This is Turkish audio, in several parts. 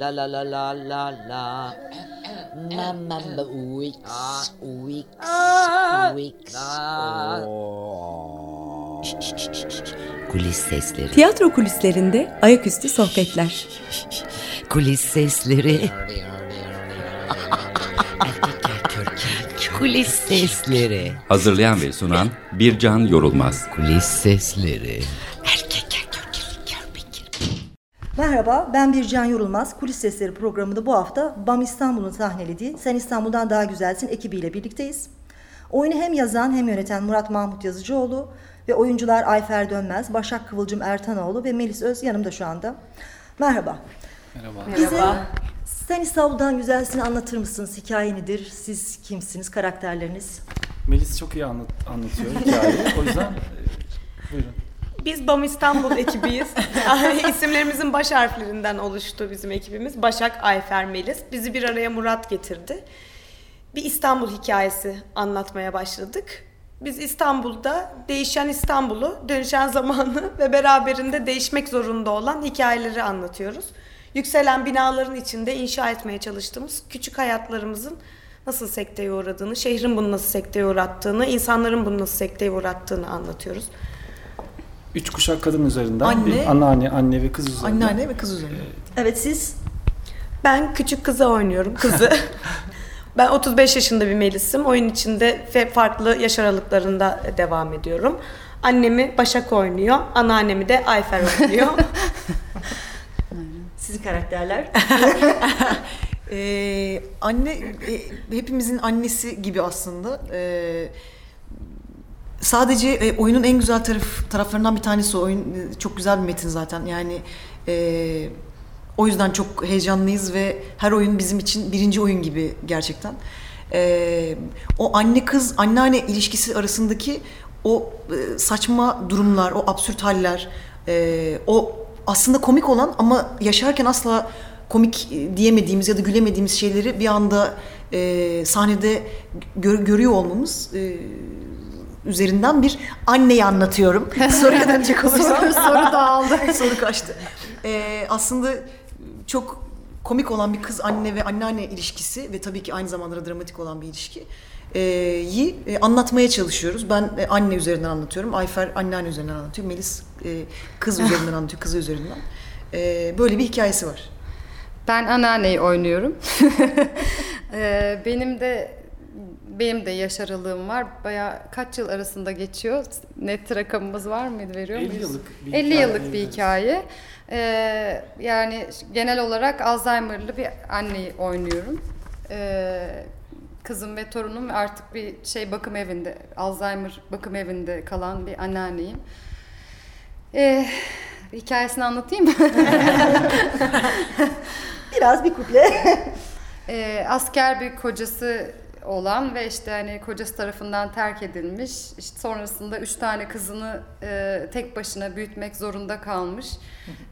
La la la la la la. Mamma Wix. Wix. Wix. Kulis sesleri. Tiyatro kulislerinde ayaküstü sohbetler. Kulis sesleri. Kulis sesleri. Hazırlayan ve sunan Bircan Yorulmaz. Kulis sesleri. Merhaba, ben Bircan Yorulmaz. Kulis Sesleri programında bu hafta BAM İstanbul'un sahnelediği Sen İstanbul'dan Daha Güzelsin ekibiyle birlikteyiz. Oyunu hem yazan hem yöneten Murat Mahmut Yazıcıoğlu ve oyuncular Ayfer Dönmez, Başak Kıvılcım Ertanoğlu ve Melis Öz yanımda şu anda. Merhaba. Merhaba. Bize Sen İstanbul'dan Güzelsin'i anlatır mısınız? Hikaye nedir? Siz kimsiniz? Karakterleriniz? Melis çok iyi anlat, anlatıyor hikayeyi. O yüzden. Biz BAM İstanbul ekibiyiz. İsimlerimizin baş harflerinden oluştu bizim ekibimiz. Başak, Ayfer, Melis. Bizi bir araya Murat getirdi. Bir İstanbul hikayesi anlatmaya başladık. Biz İstanbul'da değişen İstanbul'u, dönüşen zamanı ve beraberinde değişmek zorunda olan hikayeleri anlatıyoruz. Yükselen binaların içinde inşa etmeye çalıştığımız küçük hayatlarımızın nasıl sekteye uğradığını, şehrin bunu nasıl sekteye uğrattığını, insanların bunu nasıl sekteye uğrattığını anlatıyoruz. Üç kuşak kadın üzerinden Anne. bir anneanne, anne ve kız üzerinden. Anneanne ve kız üzerine. Evet siz? Ben küçük kızı oynuyorum, kızı. ben 35 yaşında bir Melis'im. Oyun içinde farklı yaş aralıklarında devam ediyorum. Annemi Başak oynuyor, anneannemi de Ayfer oynuyor. Sizin karakterler? Ee, anne e, hepimizin annesi gibi aslında. Ee, sadece e, oyunun en güzel taraf taraflarından bir tanesi oyun e, çok güzel bir metin zaten. Yani e, o yüzden çok heyecanlıyız ve her oyun bizim için birinci oyun gibi gerçekten. Ee, o anne kız anneanne ilişkisi arasındaki o e, saçma durumlar, o absürt haller, e, o aslında komik olan ama yaşarken asla komik e, diyemediğimiz ya da gülemediğimiz şeyleri bir anda e, sahnede gör- görüyor olmamız e, üzerinden bir anneyi anlatıyorum. Soruya dönecek olursam. soru, soru dağıldı. soru kaçtı. E, aslında çok komik olan bir kız anne ve anneanne ilişkisi ve tabii ki aynı zamanda da dramatik olan bir ilişki e, yi e, anlatmaya çalışıyoruz. Ben e, anne üzerinden anlatıyorum. Ayfer anneanne üzerinden anlatıyor. Melis e, kız üzerinden anlatıyor, kızı üzerinden. E, böyle bir hikayesi var. Ben anneanneyi oynuyorum. Ee, benim de benim de yaş aralığım var. Baya kaç yıl arasında geçiyor? Net rakamımız var mıydı? Veriyor 50 muyuz? yıllık bir 50 hikaye, yıllık bir hikaye. Ee, yani genel olarak Alzheimer'lı bir anneyi oynuyorum. Ee, kızım ve torunum artık bir şey bakım evinde, Alzheimer bakım evinde kalan bir anneanneyim. Ee, hikayesini anlatayım mı? Biraz bir kuple. Ee, asker bir kocası olan ve işte hani kocası tarafından terk edilmiş. İşte sonrasında üç tane kızını e, tek başına büyütmek zorunda kalmış.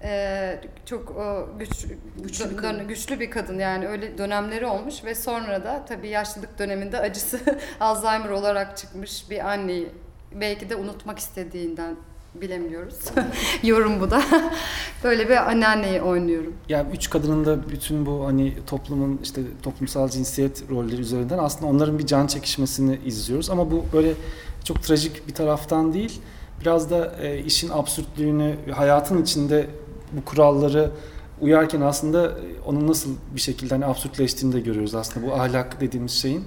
Ee, çok o, güç, güçlü, bir kadın. güçlü bir kadın yani öyle dönemleri olmuş ve sonra da tabii yaşlılık döneminde acısı Alzheimer olarak çıkmış bir anneyi belki de unutmak istediğinden bilemiyoruz. Yorum bu da. Böyle bir anneanneyi oynuyorum. Yani üç kadının da bütün bu hani toplumun işte toplumsal cinsiyet rolleri üzerinden aslında onların bir can çekişmesini izliyoruz. Ama bu böyle çok trajik bir taraftan değil. Biraz da e, işin absürtlüğünü, hayatın içinde bu kuralları uyarken aslında e, onun nasıl bir şekilde hani absürtleştiğini de görüyoruz aslında bu ahlak dediğimiz şeyin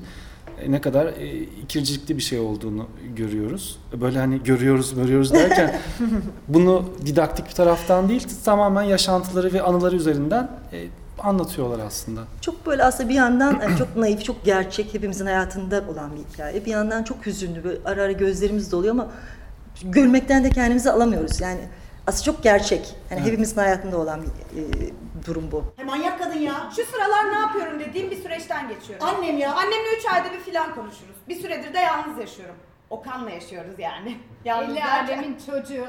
ne kadar e, ikircikli bir şey olduğunu görüyoruz. Böyle hani görüyoruz, görüyoruz derken bunu didaktik bir taraftan değil, tamamen yaşantıları ve anıları üzerinden e, anlatıyorlar aslında. Çok böyle aslında bir yandan yani çok naif, çok gerçek, hepimizin hayatında olan bir hikaye. Bir yandan çok hüzünlü, böyle ara ara gözlerimiz doluyor ama gülmekten de kendimizi alamıyoruz. Yani aslında çok gerçek. Yani hepimizin hayatında olan bir e, durum bu. Manyak kadın ya. Şu sıralar ne yapıyorum dediğim bir süreçten geçiyorum. Annem ya. Annemle 3 ayda bir filan konuşuruz. Bir süredir de yalnız yaşıyorum. Okan'la yaşıyoruz yani. Yalnız Elli derken- alemin çocuğu.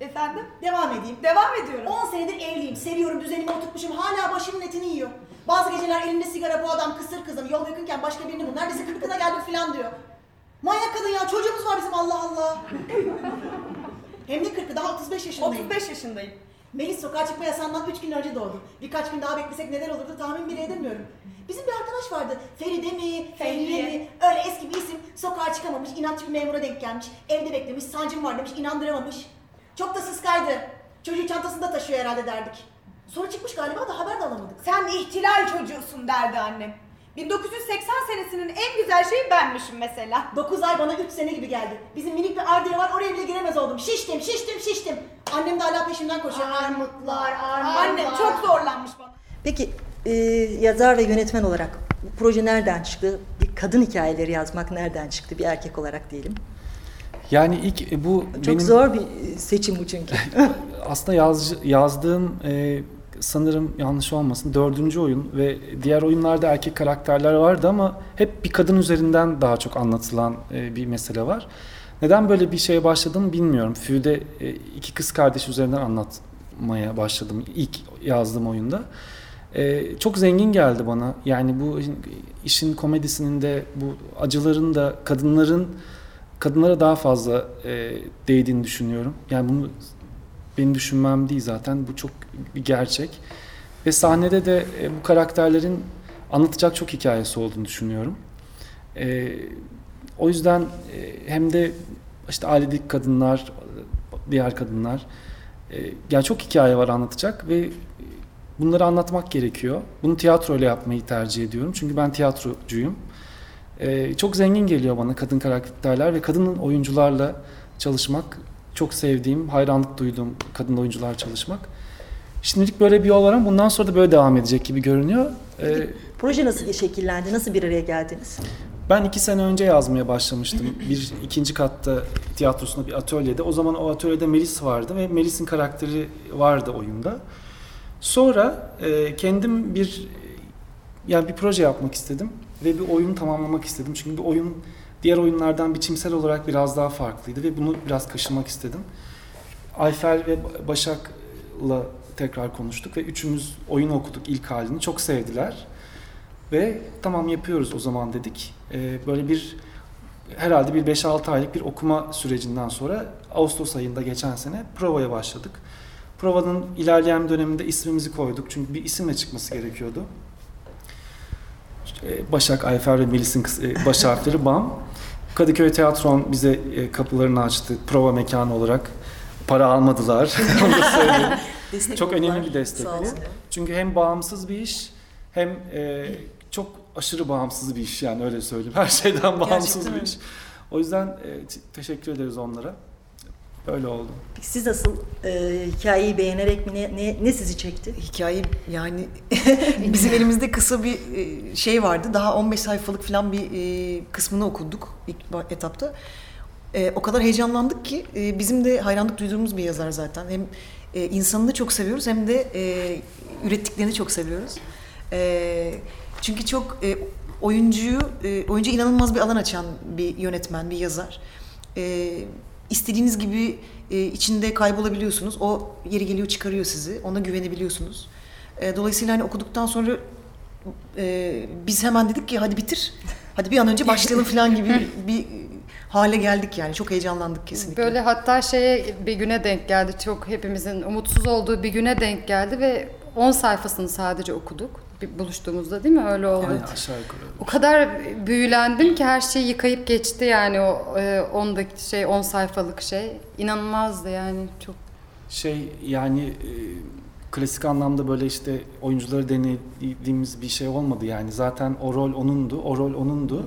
Efendim? Devam edeyim. Devam ediyorum. 10 senedir evliyim. Seviyorum düzenimi oturtmuşum. Hala başımın etini yiyor. Bazı geceler elinde sigara bu adam kısır kızım. Yol yakınken başka birini bul. Neredeyse kırkına geldim filan diyor. Manyak kadın ya. Çocuğumuz var bizim Allah Allah. Hem de kırkı daha 35 yaşındayım. 35 yaşındayım. Melis sokağa çıkma yasağından 3 gün önce doğdu. Birkaç gün daha beklesek neler olurdu tahmin bile edemiyorum. Bizim bir arkadaş vardı. Feride mi, Fehriye mi? Öyle eski bir isim. Sokağa çıkamamış, inatçı bir memura denk gelmiş. Evde beklemiş, sancım var demiş, inandıramamış. Çok da sıskaydı. Çocuğu çantasında taşıyor herhalde derdik. Sonra çıkmış galiba da haber de alamadık. Sen ihtilal çocuğusun derdi annem. 1980 senesinin en güzel şeyi benmişim mesela. 9 ay bana 3 sene gibi geldi. Bizim minik bir ardire var oraya bile giremez oldum. Şiştim, şiştim, şiştim. Annem de hala peşimden koşuyor. Armutlar, armutlar. Annem çok zorlanmış bana. Peki e, yazar ve yönetmen olarak bu proje nereden çıktı? Bir kadın hikayeleri yazmak nereden çıktı bir erkek olarak diyelim. Yani ilk e, bu Çok benim zor bir e, seçim bu çünkü. aslında yaz, yazdığım e, sanırım yanlış olmasın dördüncü oyun ve diğer oyunlarda erkek karakterler vardı ama hep bir kadın üzerinden daha çok anlatılan e, bir mesele var. Neden böyle bir şeye başladım bilmiyorum. Füde e, iki kız kardeş üzerinden anlatmaya başladım ilk yazdığım oyunda. E, çok zengin geldi bana. Yani bu işin komedisinin de bu acıların da kadınların kadınlara daha fazla değdiğini düşünüyorum. Yani bunu benim düşünmem değil zaten. Bu çok bir gerçek. Ve sahnede de e, bu karakterlerin anlatacak çok hikayesi olduğunu düşünüyorum. E, o yüzden e, hem de işte ailedeki kadınlar, diğer kadınlar e, yani çok hikaye var anlatacak ve bunları anlatmak gerekiyor. Bunu tiyatroyla yapmayı tercih ediyorum. Çünkü ben tiyatrocuyum. E, çok zengin geliyor bana kadın karakterler ve kadın oyuncularla çalışmak çok sevdiğim, hayranlık duyduğum kadın oyuncular çalışmak. Şimdilik böyle bir yol var ama bundan sonra da böyle devam edecek gibi görünüyor. Ee, Proje nasıl şekillendi? Nasıl bir araya geldiniz? ben iki sene önce yazmaya başlamıştım. Bir ikinci katta tiyatrosunda bir atölyede. O zaman o atölyede Melis vardı ve Melis'in karakteri vardı oyunda. Sonra e, kendim bir yani bir proje yapmak istedim ve bir oyunu tamamlamak istedim. Çünkü bir oyun diğer oyunlardan biçimsel olarak biraz daha farklıydı ve bunu biraz kaşımak istedim. Ayfer ve Başak'la tekrar konuştuk ve üçümüz oyun okuduk ilk halini. Çok sevdiler. Ve tamam yapıyoruz o zaman dedik. Ee, böyle bir herhalde bir 5-6 aylık bir okuma sürecinden sonra Ağustos ayında geçen sene provaya başladık. Provanın ilerleyen döneminde ismimizi koyduk çünkü bir isimle çıkması gerekiyordu. Ee, Başak, Ayfer ve Melis'in e, baş harfleri BAM. Kadıköy Tiyatron bize e, kapılarını açtı prova mekanı olarak. Para almadılar. Onu da söyleyeyim. Çok önemli bir destek. Çünkü hem bağımsız bir iş hem e, çok aşırı bağımsız bir iş yani öyle söyleyeyim. Her şeyden bağımsız Gerçekten bir iş. O yüzden e, teşekkür ederiz onlara. Böyle oldu. Peki siz nasıl e, hikayeyi beğenerek mi ne, ne, ne sizi çekti? Hikaye yani bizim elimizde kısa bir e, şey vardı. Daha 15 sayfalık falan bir e, kısmını okuduk ilk etapta. E, o kadar heyecanlandık ki e, bizim de hayranlık duyduğumuz bir yazar zaten. Hem e, insanını çok seviyoruz hem de e, ürettiklerini çok seviyoruz. E, çünkü çok e, oyuncuyu e, oyuncu inanılmaz bir alan açan bir yönetmen, bir yazar. E, istediğiniz gibi e, içinde kaybolabiliyorsunuz. O yeri geliyor çıkarıyor sizi. Ona güvenebiliyorsunuz. E, dolayısıyla hani okuduktan sonra e, biz hemen dedik ki hadi bitir. Hadi bir an önce başlayalım falan gibi bir hale geldik yani. Çok heyecanlandık kesinlikle. Böyle hatta şeye bir güne denk geldi. Çok hepimizin umutsuz olduğu bir güne denk geldi ve 10 sayfasını sadece okuduk. Bir buluştuğumuzda değil mi? Öyle oldu. Yani aşağı yukarı. O kadar büyülendim ki her şeyi yıkayıp geçti yani o e, 10 dakika şey 10 sayfalık şey. İnanılmazdı yani çok. Şey yani e, klasik anlamda böyle işte oyuncuları denediğimiz bir şey olmadı yani. Zaten o rol onundu, o rol onundu.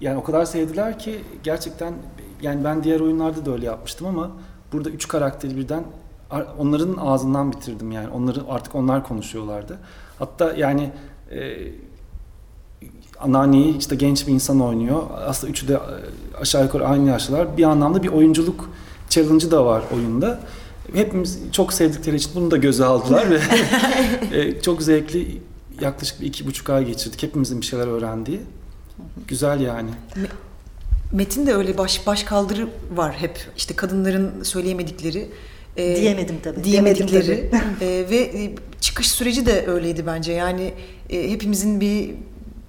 Yani o kadar sevdiler ki gerçekten yani ben diğer oyunlarda da öyle yapmıştım ama burada üç karakteri birden ar- onların ağzından bitirdim yani. Onları artık onlar konuşuyorlardı. Hatta yani e, anneanneyi işte genç bir insan oynuyor. Aslında üçü de e, aşağı yukarı aynı yaşlılar. Bir anlamda bir oyunculuk challenge'ı da var oyunda. Hepimiz çok sevdikleri için bunu da göze aldılar ve e, çok zevkli yaklaşık bir iki buçuk ay geçirdik. Hepimizin bir şeyler öğrendiği. Güzel yani. Metin de öyle baş baş kaldırı var hep. İşte kadınların söyleyemedikleri. e, Diyemedim tabii. Diyemedikleri. Diyemedim e, ve e, çıkış süreci de öyleydi bence. Yani e, hepimizin bir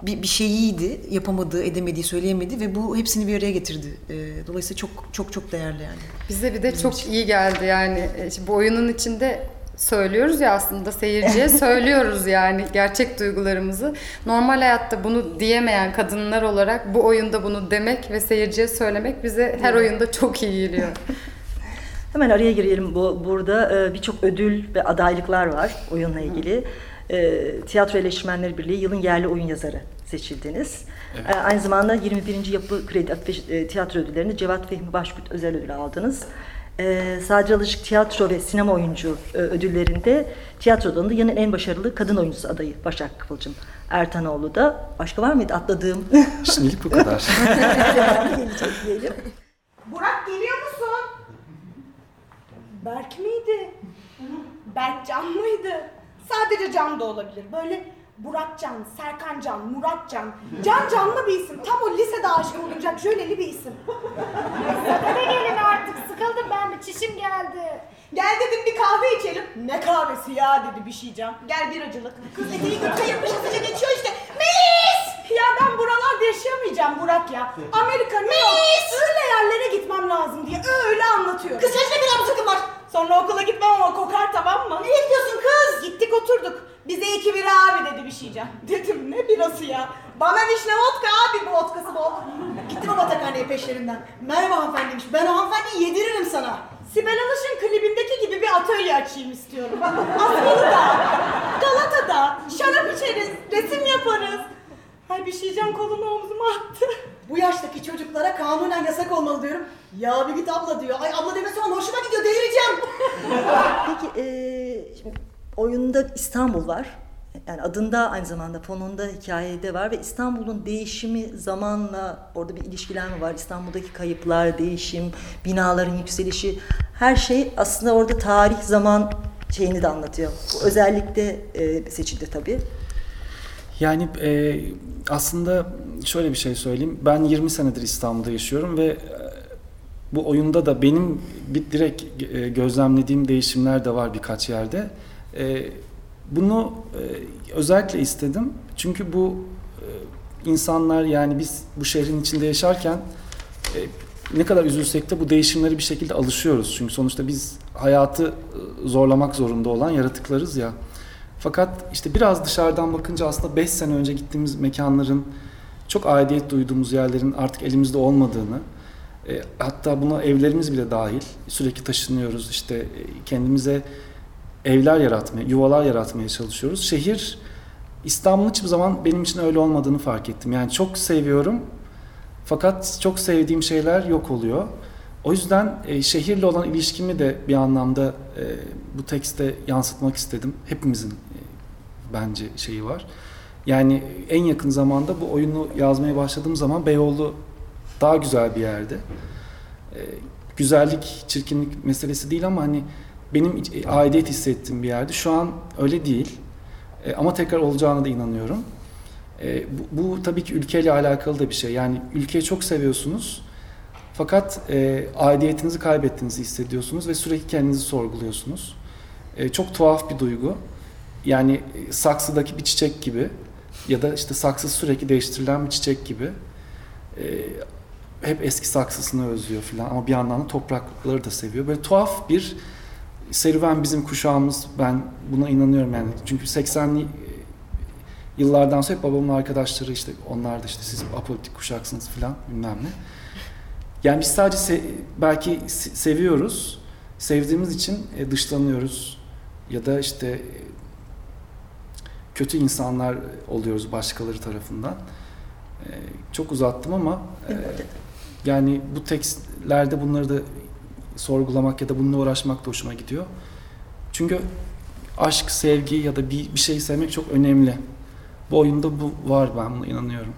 bir, bir şeyiydi. Yapamadığı, edemediği, söyleyemedi ve bu hepsini bir araya getirdi. E, dolayısıyla çok çok çok değerli yani. Bize bir de çok iyi geldi yani E, şimdi bu oyunun içinde söylüyoruz ya aslında seyirciye söylüyoruz yani gerçek duygularımızı. Normal hayatta bunu diyemeyen kadınlar olarak bu oyunda bunu demek ve seyirciye söylemek bize her oyunda çok iyi geliyor. Hemen araya girelim. Bu burada e, birçok ödül ve adaylıklar var oyunla ilgili. E, Tiyatro Eleştirmenleri Birliği yılın yerli oyun yazarı seçildiniz. E, aynı zamanda 21. Yapı Kredi Aktif- e, Tiyatro Ödülleri'nde Cevat Fehmi Başkurt özel ödülü aldınız. E, Sadri Alışık Tiyatro ve Sinema Oyuncu e, ödüllerinde tiyatro dalında yılın en başarılı kadın oyuncusu adayı Başak Kıvılcım Ertanoğlu da. Başka var mıydı atladığım? Şimdilik bu kadar. Burak geliyor? Berk miydi? Berk Can mıydı? Sadece Can da olabilir. Böyle Burak Can, Serkan Can, Murat Can. Can canlı bir isim. Tam o lisede aşık olunacak jöleli bir isim. Hadi gelin artık sıkıldım ben bir çişim geldi. Gel dedim bir kahve içelim. Ne kahvesi ya dedi bir şey Can. Gel bir acılık. Kız eteği götüre yapıştırınca geçiyor işte. Melis! Ya ben buralarda yaşayamayacağım Burak ya. Amerika, New York. Öyle yerlere gitmem lazım diye öyle anlatıyor. Kız saçma bir amcakım var. Sonra okula gitmem ama kokar tamam mı? Nereye gidiyorsun kız? Gittik oturduk. Bize iki bira abi dedi bir şey Can. Dedim ne birası ya? Bana vişne vodka abi bu vodkası bol. Gittim o batakhaneye peşlerinden. Merhaba hanımefendiymiş. Ben o hanımefendiyi yediririm sana. Sibel Alış'ın klibindeki gibi bir atölye açayım istiyorum. Asmalı'da, Galata'da şarap içeriz, resim yaparız. Ay bir şey Can kolunu omzuma attı. Bu yaştaki çocuklara kanunen yasak olmalı diyorum. Ya bir git abla diyor. Ay abla demesi ona hoşuma gidiyor delireceğim. Peki e, şimdi oyunda İstanbul var. Yani adında aynı zamanda fonunda hikayede var ve İstanbul'un değişimi zamanla orada bir ilişkilenme var. İstanbul'daki kayıplar, değişim, binaların yükselişi her şey aslında orada tarih, zaman şeyini de anlatıyor. Bu özellikle e, seçildi tabii. Yani e, aslında şöyle bir şey söyleyeyim. Ben 20 senedir İstanbul'da yaşıyorum ve e, bu oyunda da benim bir direkt e, gözlemlediğim değişimler de var birkaç yerde. E, bunu özellikle istedim. Çünkü bu insanlar yani biz bu şehrin içinde yaşarken ne kadar üzülsek de bu değişimleri bir şekilde alışıyoruz. Çünkü sonuçta biz hayatı zorlamak zorunda olan yaratıklarız ya. Fakat işte biraz dışarıdan bakınca aslında 5 sene önce gittiğimiz mekanların çok aidiyet duyduğumuz yerlerin artık elimizde olmadığını e, hatta buna evlerimiz bile dahil sürekli taşınıyoruz işte e, kendimize evler yaratmaya, yuvalar yaratmaya çalışıyoruz. Şehir İstanbul'un hiçbir zaman benim için öyle olmadığını fark ettim. Yani çok seviyorum fakat çok sevdiğim şeyler yok oluyor. O yüzden e, şehirle olan ilişkimi de bir anlamda e, bu tekste yansıtmak istedim. Hepimizin bence şeyi var. Yani en yakın zamanda bu oyunu yazmaya başladığım zaman Beyoğlu daha güzel bir yerde. E, güzellik, çirkinlik meselesi değil ama hani benim e, aidiyet hissettiğim bir yerde. Şu an öyle değil. E, ama tekrar olacağına da inanıyorum. E, bu, bu tabii ki ülkeyle alakalı da bir şey. Yani ülkeyi çok seviyorsunuz. Fakat e, aidiyetinizi kaybettiğinizi hissediyorsunuz ve sürekli kendinizi sorguluyorsunuz. E, çok tuhaf bir duygu. Yani e, saksıdaki bir çiçek gibi ya da işte saksı sürekli değiştirilen bir çiçek gibi. E, hep eski saksısını özlüyor falan ama bir yandan da toprakları da seviyor. Böyle tuhaf bir serüven bizim kuşağımız. Ben buna inanıyorum yani. Çünkü 80'li yıllardan sonra hep babamın arkadaşları işte onlar da işte siz apolitik kuşaksınız falan bilmem ne. Yani biz sadece se- belki se- seviyoruz. Sevdiğimiz için e, dışlanıyoruz. Ya da işte e, kötü insanlar oluyoruz başkaları tarafından. E, çok uzattım ama e, yani bu tekstlerde bunları da sorgulamak ya da bununla uğraşmak da hoşuma gidiyor. Çünkü aşk, sevgi ya da bir, bir şey sevmek çok önemli. Bu oyunda bu var ben buna inanıyorum.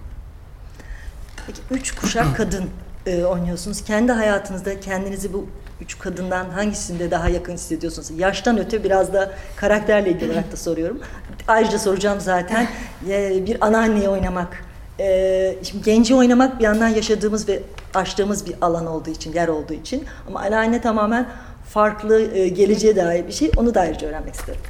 Peki üç kuşak kadın e, oynuyorsunuz. Kendi hayatınızda kendinizi bu üç kadından hangisinde daha yakın hissediyorsunuz? Yaştan öte biraz da karakterle ilgili olarak da soruyorum. Ayrıca soracağım zaten e, bir anneanneyi oynamak. E, şimdi genci oynamak bir yandan yaşadığımız ve açtığımız bir alan olduğu için, yer olduğu için. Ama anneanne tamamen farklı, e, geleceğe dair bir şey. Onu da ayrıca öğrenmek isterim.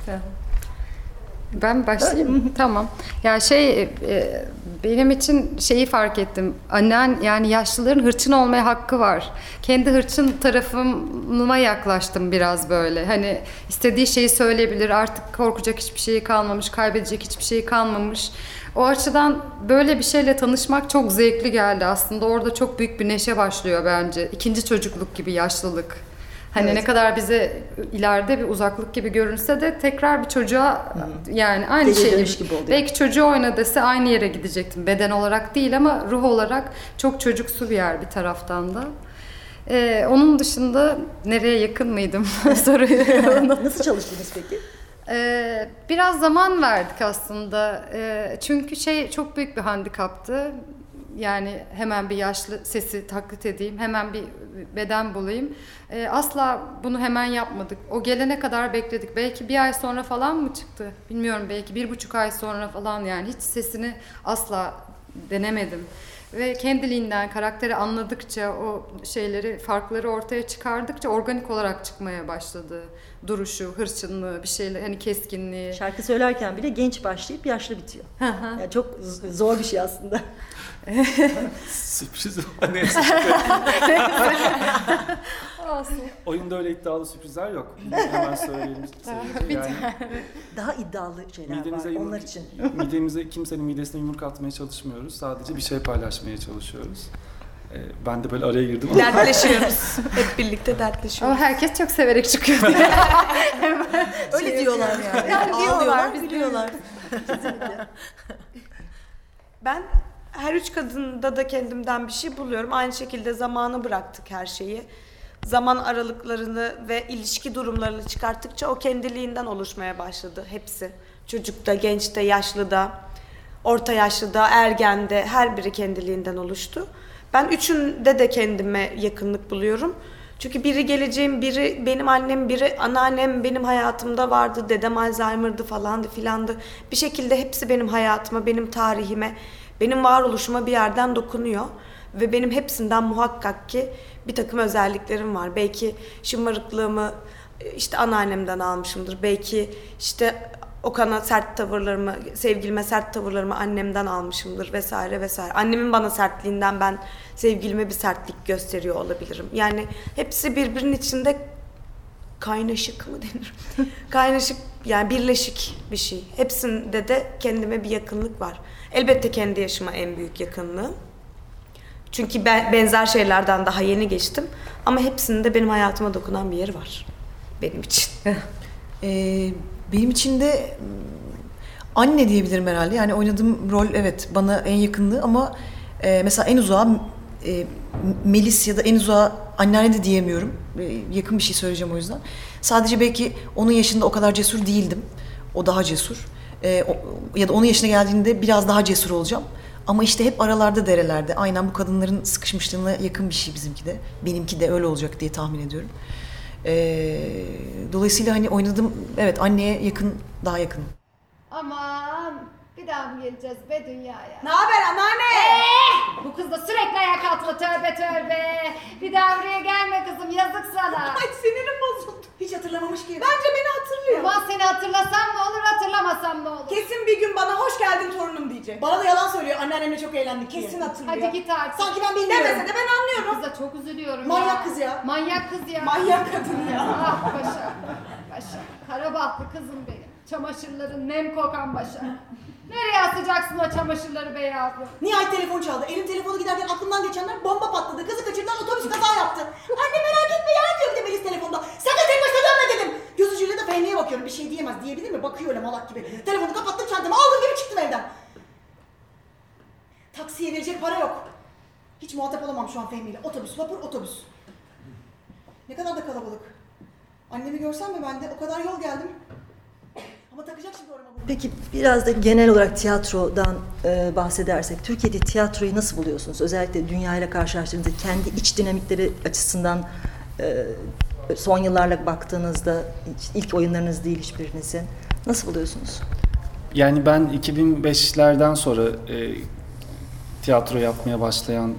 Ben başlayayım. tamam. Ya şey e, benim için şeyi fark ettim. Annen yani yaşlıların hırçın olmaya hakkı var. Kendi hırçın tarafıma yaklaştım biraz böyle. Hani istediği şeyi söyleyebilir. Artık korkacak hiçbir şeyi kalmamış, kaybedecek hiçbir şeyi kalmamış. O açıdan böyle bir şeyle tanışmak çok zevkli geldi aslında. Orada çok büyük bir neşe başlıyor bence. İkinci çocukluk gibi yaşlılık. Hani Evet. ne kadar bize ileride bir uzaklık gibi görünse de tekrar bir çocuğa yani aynı Geriye şey gibi. gibi oluyor. Belki çocuğu oyna dese aynı yere gidecektim. Beden olarak değil ama ruh olarak çok çocuksu bir yer bir taraftan da. Ee, onun dışında nereye yakın mıydım soruyu. Nasıl çalıştınız peki? Ee, biraz zaman verdik aslında. Ee, çünkü şey çok büyük bir handikaptı. Yani hemen bir yaşlı sesi taklit edeyim, hemen bir beden bulayım. Ee, asla bunu hemen yapmadık. O gelene kadar bekledik. Belki bir ay sonra falan mı çıktı? Bilmiyorum belki bir buçuk ay sonra falan yani. Hiç sesini asla denemedim. Ve kendiliğinden karakteri anladıkça o şeyleri, farkları ortaya çıkardıkça organik olarak çıkmaya başladı. Duruşu, hırçınlığı, bir şeyler hani keskinliği. Şarkı söylerken bile genç başlayıp yaşlı bitiyor. yani çok zor bir şey aslında. Sürpriz neyse. Olsun. Oyunda öyle iddialı sürprizler yok. Hemen söyleyelim. seyirciye. Yani Daha iddialı şeyler midemize var yumruk, onlar için. midemize kimsenin midesine yumruk atmaya çalışmıyoruz. Sadece bir şey paylaşmaya çalışıyoruz. Ee, ben de böyle araya girdim. ama- Dertleşiyoruz. Hep birlikte dertleşiyoruz. Ama herkes çok severek çıkıyor. Öyle diyorlar yani. Yani diyorlar, Ağlıyorlar, biz gülüyorlar. Ben her üç kadında da kendimden bir şey buluyorum. Aynı şekilde zamanı bıraktık her şeyi. Zaman aralıklarını ve ilişki durumlarını çıkarttıkça o kendiliğinden oluşmaya başladı hepsi. Çocukta, gençte, yaşlıda, orta yaşlıda, ergende her biri kendiliğinden oluştu. Ben üçünde de kendime yakınlık buluyorum. Çünkü biri geleceğim, biri benim annem, biri anneannem benim hayatımda vardı, dedem Alzheimer'dı falandı filandı. Bir şekilde hepsi benim hayatıma, benim tarihime, benim varoluşuma bir yerden dokunuyor. Ve benim hepsinden muhakkak ki bir takım özelliklerim var. Belki şımarıklığımı e, işte anneannemden almışımdır. Belki işte Okan'a sert tavırlarımı, sevgilime sert tavırlarımı annemden almışımdır vesaire vesaire. Annemin bana sertliğinden ben sevgilime bir sertlik gösteriyor olabilirim. Yani hepsi birbirinin içinde kaynaşık mı denir? kaynaşık yani birleşik bir şey. Hepsinde de kendime bir yakınlık var. Elbette kendi yaşıma en büyük yakınlığım. Çünkü ben benzer şeylerden daha yeni geçtim. Ama hepsinde benim hayatıma dokunan bir yeri var. Benim için. Ee, benim için de mm, anne diyebilirim herhalde. Yani oynadığım rol evet bana en yakındı ama e, mesela en uzağa e, Melis ya da en uzağa anneanne de diyemiyorum. E, yakın bir şey söyleyeceğim o yüzden. Sadece belki onun yaşında o kadar cesur değildim. O daha cesur. E, o- ya da onun yaşına geldiğinde biraz daha cesur olacağım. Ama işte hep aralarda derelerde. Aynen bu kadınların sıkışmışlığına yakın bir şey bizimki de. Benimki de öyle olacak diye tahmin ediyorum. Ee, dolayısıyla hani oynadım evet anneye yakın daha yakın. Aman bir daha mı geleceğiz be dünyaya? Ne haber anneanne? Eh, bu kız da sürekli ayak altında tövbe tövbe. Bir daha buraya gelme kızım yazık sana. Ay sinirim bozuldu. Hiç hatırlamamış ki. Bence beni hatırlıyor. Ulan seni hatırlasam ne olur hatırlamasam ne olur. Kesin bir gün bana hoş geldin diyecek. Bana da yalan söylüyor. Anneannemle çok eğlendik diye. Kesin hatırlıyor. Hadi git artık. Sanki ben bilmiyorum. Demese de ben anlıyorum. Kıza çok üzülüyorum Manyak ya. kız ya. Manyak kız ya. Manyak kadın ya. Ah Başak. Başak. Karabahtlı kızım benim. Çamaşırların nem kokan Başak. Nereye asacaksın o çamaşırları be yavrum? Nihayet telefon çaldı. Elim telefonu giderken aklımdan geçenler bomba patladı. Kızı kaçırdılar otobüs kaza yaptı. Anne merak etme ya diyor bir de Melis telefonda. Sakın tek başına dönme dedim. Göz ucuyla da Fehmi'ye bakıyorum. Bir şey diyemez. Diyebilir mi? Bakıyor öyle malak gibi. Telefonu kapattım çantamı aldım gibi çıktım evden. Taksiye verecek para yok. Hiç muhatap olamam şu an Fehmi'yle. Otobüs, vapur, otobüs. Ne kadar da kalabalık. Annemi görsen mi ben de o kadar yol geldim. Ama takacak şimdi orama bunu. Peki biraz da genel olarak tiyatrodan e, bahsedersek, Türkiye'de tiyatroyu nasıl buluyorsunuz? Özellikle dünyayla karşılaştığınızda kendi iç dinamikleri açısından e, son yıllarla baktığınızda ilk oyunlarınız değil hiçbirinizin. Nasıl buluyorsunuz? Yani ben 2005'lerden sonra e, tiyatro yapmaya başlayan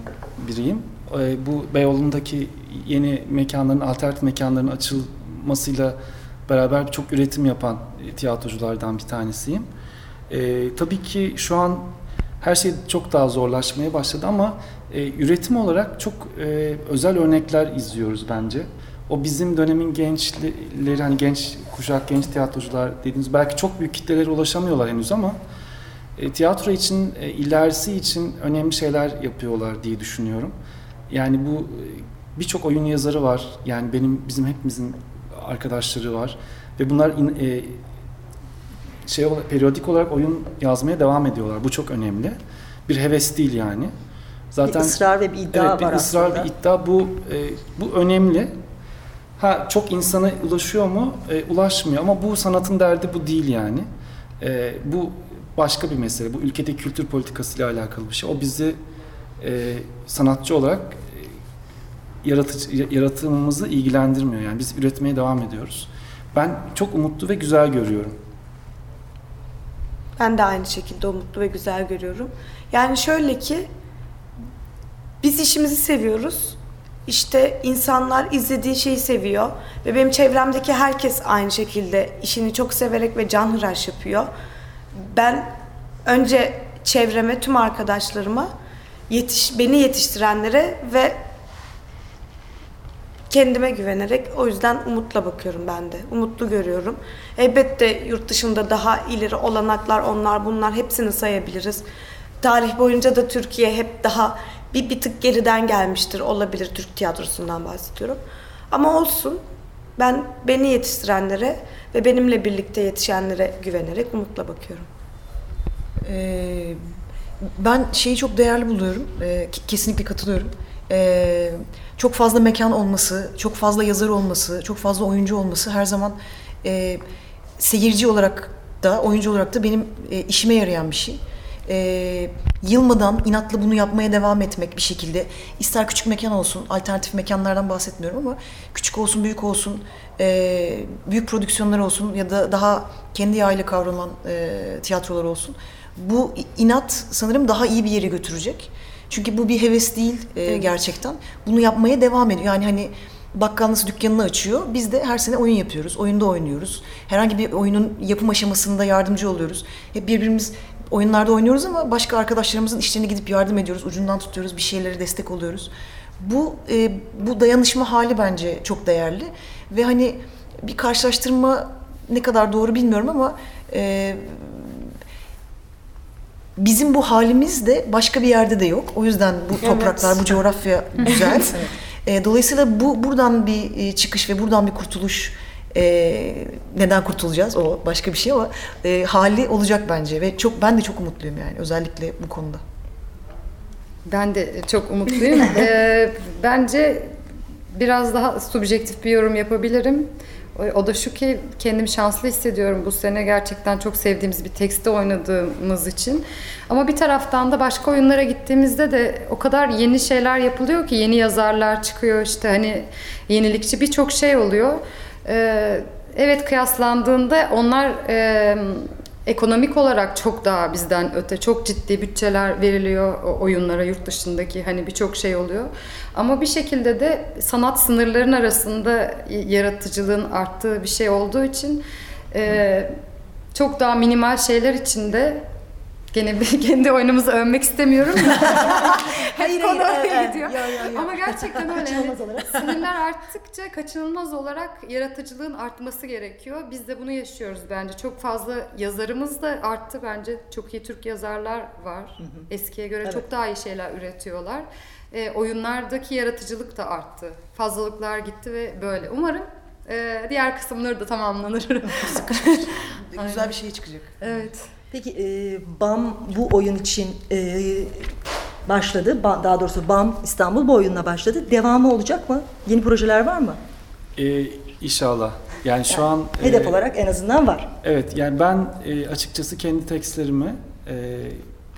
biriyim. E, bu Beyoğlu'ndaki yeni mekanların, alternatif mekanların açılmasıyla beraber birçok üretim yapan e, tiyatroculardan bir tanesiyim. E, tabii ki şu an her şey çok daha zorlaşmaya başladı ama e, üretim olarak çok e, özel örnekler izliyoruz bence. O bizim dönemin gençleri hani genç kuşak genç tiyatrocular dediğimiz belki çok büyük kitlelere ulaşamıyorlar henüz ama e, tiyatro için e, ilerisi için önemli şeyler yapıyorlar diye düşünüyorum. Yani bu e, birçok oyun yazarı var. Yani benim bizim hepimizin arkadaşları var ve bunlar in, e, şey periyodik olarak oyun yazmaya devam ediyorlar. Bu çok önemli. Bir heves değil yani. Bir ısrar ve bir iddia evet, bir var ısrar aslında. bir iddia bu e, bu önemli. Ha çok insana ulaşıyor mu? E, ulaşmıyor ama bu sanatın derdi bu değil yani. E, bu başka bir mesele. Bu ülkedeki kültür politikasıyla alakalı bir şey. O bizi e, sanatçı olarak e, yaratımımızı ilgilendirmiyor. Yani biz üretmeye devam ediyoruz. Ben çok umutlu ve güzel görüyorum. Ben de aynı şekilde umutlu ve güzel görüyorum. Yani şöyle ki biz işimizi seviyoruz. İşte insanlar izlediği şeyi seviyor ve benim çevremdeki herkes aynı şekilde işini çok severek ve canhıraş yapıyor. Ben önce çevreme, tüm arkadaşlarıma, yetiş, beni yetiştirenlere ve kendime güvenerek o yüzden umutla bakıyorum ben de. Umutlu görüyorum. Elbette yurt dışında daha ileri olanaklar onlar bunlar hepsini sayabiliriz. Tarih boyunca da Türkiye hep daha bir, bir tık geriden gelmiştir olabilir Türk tiyatrosundan bahsediyorum. Ama olsun ben beni yetiştirenlere ve benimle birlikte yetişenlere güvenerek umutla bakıyorum. Ee, ben şeyi çok değerli buluyorum. Ee, ke- kesinlikle katılıyorum. Ee, çok fazla mekan olması, çok fazla yazar olması, çok fazla oyuncu olması her zaman e, seyirci olarak da, oyuncu olarak da benim e, işime yarayan bir şey. Yılmadan inatla bunu yapmaya devam etmek bir şekilde ister küçük mekan olsun alternatif mekanlardan bahsetmiyorum ama küçük olsun büyük olsun e, büyük prodüksiyonlar olsun ya da daha kendi yağıyla kavrulan e, tiyatrolar olsun bu inat sanırım daha iyi bir yere götürecek. Çünkü bu bir heves değil e, gerçekten. Bunu yapmaya devam ediyor. Yani hani bakkal nasıl dükkanını açıyor biz de her sene oyun yapıyoruz oyunda oynuyoruz. Herhangi bir oyunun yapım aşamasında yardımcı oluyoruz. Hep birbirimiz oyunlarda oynuyoruz ama başka arkadaşlarımızın işlerine gidip yardım ediyoruz, ucundan tutuyoruz, bir şeylere destek oluyoruz. Bu e, bu dayanışma hali bence çok değerli. Ve hani bir karşılaştırma ne kadar doğru bilmiyorum ama e, bizim bu halimiz de başka bir yerde de yok. O yüzden bu Evet. topraklar, bu coğrafya güzel. E, dolayısıyla bu buradan bir e, çıkış ve buradan bir kurtuluş e, neden kurtulacağız o başka bir şey ama e, hali olacak bence ve çok ben de çok umutluyum yani özellikle bu konuda. Ben de çok umutluyum. Ee, bence biraz daha subjektif bir yorum yapabilirim. O- da şu ki kendimi şanslı hissediyorum bu sene gerçekten çok sevdiğimiz bir tekste oynadığımız için. Ama bir taraftan da başka oyunlara gittiğimizde de o kadar yeni şeyler yapılıyor ki yeni yazarlar çıkıyor işte hani yenilikçi birçok şey oluyor. Ee, evet kıyaslandığında onlar e, ekonomik olarak çok daha bizden öte çok ciddi bütçeler veriliyor oyunlara yurt dışındaki hani birçok şey oluyor. Ama bir şekilde de sanat sınırların arasında yaratıcılığın arttığı bir şey olduğu için e, çok daha minimal şeyler içinde gene bir kendi oyunumuzu övmek istemiyorum. Hep konu oraya gidiyor. Ama gerçekten öyle. Yani sınırlar arttıkça kaçınılmaz olarak yaratıcılığın artması gerekiyor. Biz de bunu yaşıyoruz bence. Çok fazla yazarımız da arttı bence. Çok iyi Türk yazarlar var. Eskiye göre Evet. çok daha iyi şeyler üretiyorlar. E, oyunlardaki yaratıcılık da arttı. Fazlalıklar gitti ve böyle. Umarım e, diğer kısımları da tamamlanır. Güzel bir şey çıkacak. evet. Peki e, BAM bu oyun için e, başladı. Ba- daha doğrusu BAM İstanbul bu oyunla başladı. Devamı olacak mı? Yeni projeler var mı? E, inşallah. Yani şu an Hedef e, olarak en azından var. Evet yani ben e, açıkçası kendi tekstlerimi e,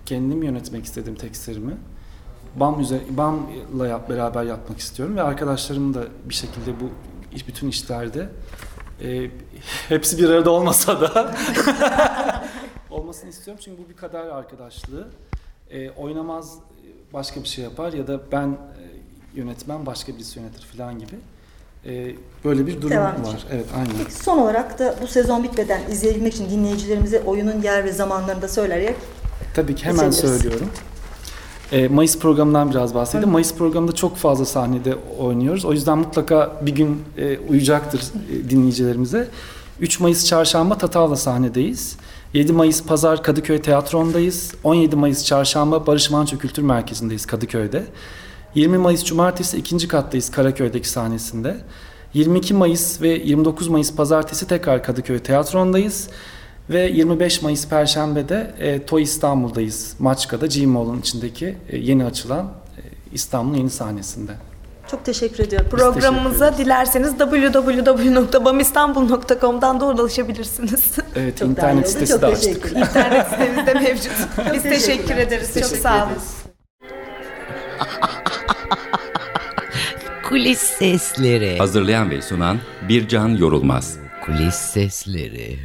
kendim yönetmek istedim tekstlerimi. BAM üzeri, BAM'la yap, beraber yapmak istiyorum ve arkadaşlarım da bir şekilde bu bütün işlerde e, hepsi bir arada olmasa da olmasını istiyorum çünkü bu bir kader arkadaşlığı. E, oynamaz başka bir şey yapar ya da ben e, yönetmen başka birisi yönetir falan gibi. E, böyle bir durum Devam var. edecek. Evet, aynen. Peki son olarak da bu sezon bitmeden izleyebilmek için dinleyicilerimize oyunun yer ve zamanlarını da söyleyerek Tabii ki hemen söylüyorum. E, Mayıs programından biraz bahsedeyim. Mayıs programında çok fazla sahnede oynuyoruz. O yüzden mutlaka bir gün e, uyacaktır e, dinleyicilerimize. 3 Mayıs çarşamba Tatavla sahnedeyiz. 7 Mayıs pazar Kadıköy Tiyatro'ndayız. 17 Mayıs çarşamba Barış Manço Kültür Merkezi'ndeyiz Kadıköy'de. 20 Mayıs cumartesi ikinci kattayız Karaköy'deki sahnesinde. 22 Mayıs ve 29 Mayıs pazartesi tekrar Kadıköy Tiyatro'ndayız. Ve 25 Mayıs Perşembe'de e, Toy İstanbul'dayız. Maçka'da G-Mall'un içindeki e, yeni açılan e, İstanbul'un yeni sahnesinde. Çok teşekkür ediyorum. Programımıza dilerseniz www.bamistanbul.com'dan da ulaşabilirsiniz. Evet, Çok internet sitesi Çok de açtık. İnternet sitemizde mevcut. Biz teşekkür ederiz. Çok Teşekkür sağ olun. Kulis sesleri. Hazırlayan ve sunan Bircan Yorulmaz. Kulis sesleri.